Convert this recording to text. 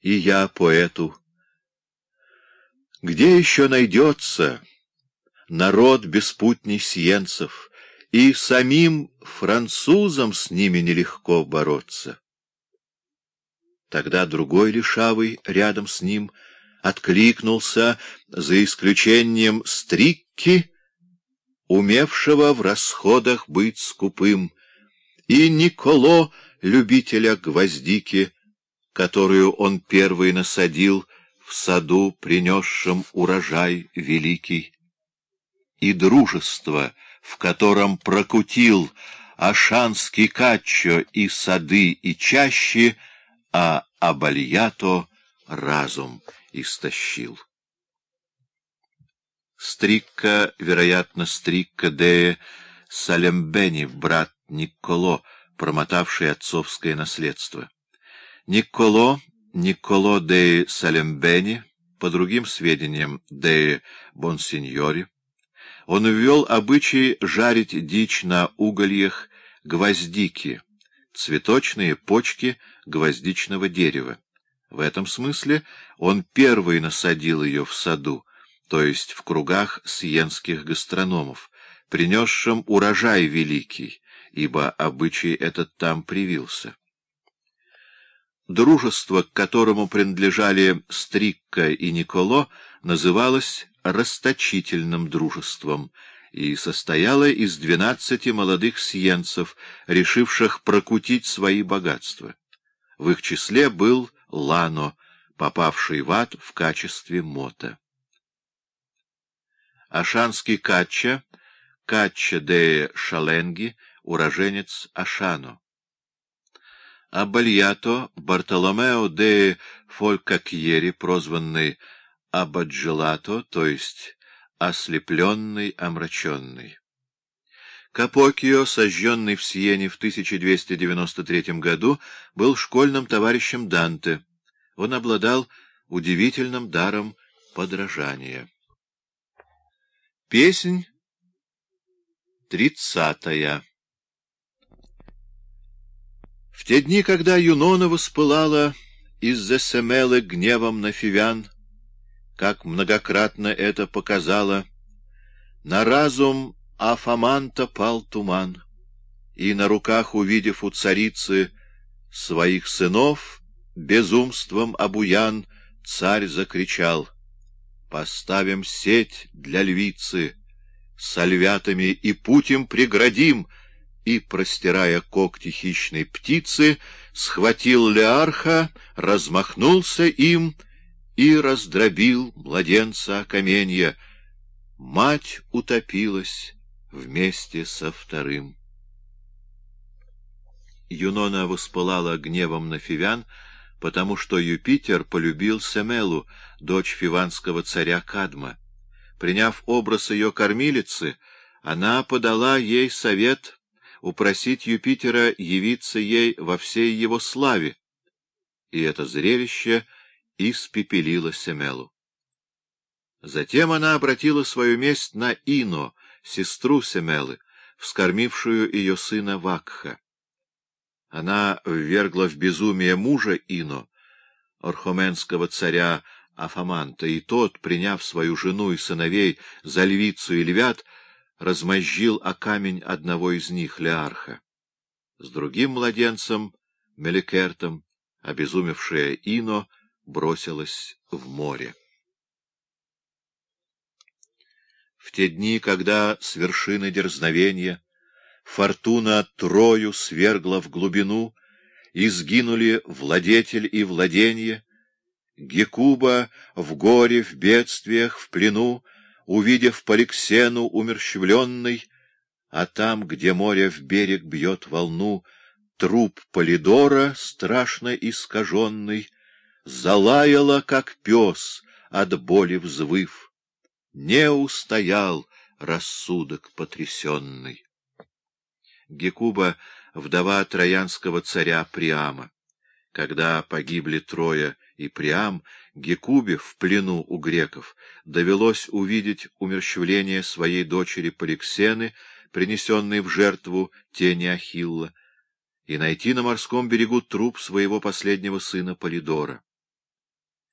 и я поэту. Где еще найдется народ беспутней сиенцев, и самим французам с ними нелегко бороться? Тогда другой лишавый рядом с ним откликнулся, за исключением Стрикки, умевшего в расходах быть скупым, и Николо, любителя гвоздики, которую он первый насадил в саду, принесшем урожай великий, и дружество, в котором прокутил Ашанский Каччо и сады, и чаще — а Абальято разум истощил. Стрикка, вероятно, Стрикка де Салембени, брат Николо, промотавший отцовское наследство. Николо, Николо де Салембени, по другим сведениям, де Бонсиньори, он ввел обычай жарить дичь на угольях гвоздики, цветочные почки гвоздичного дерева. В этом смысле он первый насадил ее в саду, то есть в кругах сиенских гастрономов, принесшим урожай великий, ибо обычай этот там привился. Дружество, к которому принадлежали Стрикка и Николо, называлось расточительным дружеством — и состояла из двенадцати молодых сиенцев, решивших прокутить свои богатства. В их числе был Лано, попавший в ад в качестве мота. Ашанский Качча, Качча де Шаленги, уроженец Ашано. Абальято Бартоломео де Фолькакьери, прозванный Абаджелато, то есть ослепленный, омраченный. Капокио, сожженный в Сиене в 1293 году, был школьным товарищем Данте. Он обладал удивительным даром подражания. Песнь тридцатая В те дни, когда Юнона воспылала из-за Семелы гневом на Фивян, как многократно это показало, на разум Афаманта пал туман, и на руках, увидев у царицы своих сынов, безумством обуян, царь закричал «Поставим сеть для львицы, со львятами и путем преградим», и, простирая когти хищной птицы, схватил Леарха, размахнулся им — и раздробил младенца каменья. Мать утопилась вместе со вторым. Юнона воспылала гневом на Фивян, потому что Юпитер полюбил Семелу, дочь фиванского царя Кадма. Приняв образ ее кормилицы, она подала ей совет упросить Юпитера явиться ей во всей его славе, и это зрелище — испепелила Семелу. Затем она обратила свою месть на Ино, сестру Семелы, вскормившую ее сына Вакха. Она ввергла в безумие мужа Ино, орхоменского царя Афаманта, и тот, приняв свою жену и сыновей за львицу и львят, размозжил о камень одного из них, Леарха. С другим младенцем, Меликертом, обезумевшая Ино, бросилась в море. В те дни, когда с вершины дерзновения фортуна Трою свергла в глубину, и сгинули владетель и владенье, Гекуба в горе, в бедствиях, в плену, увидев Поликсену умерщвленный, а там, где море в берег бьет волну, труп Полидора, страшно искаженный, залаяла, как пес, от боли взвыв. Не устоял рассудок потрясенный. Гекуба — вдова троянского царя Приама. Когда погибли Троя и Приам, Гекубе в плену у греков довелось увидеть умерщвление своей дочери Поликсены, принесенной в жертву тени Ахилла, и найти на морском берегу труп своего последнего сына Полидора.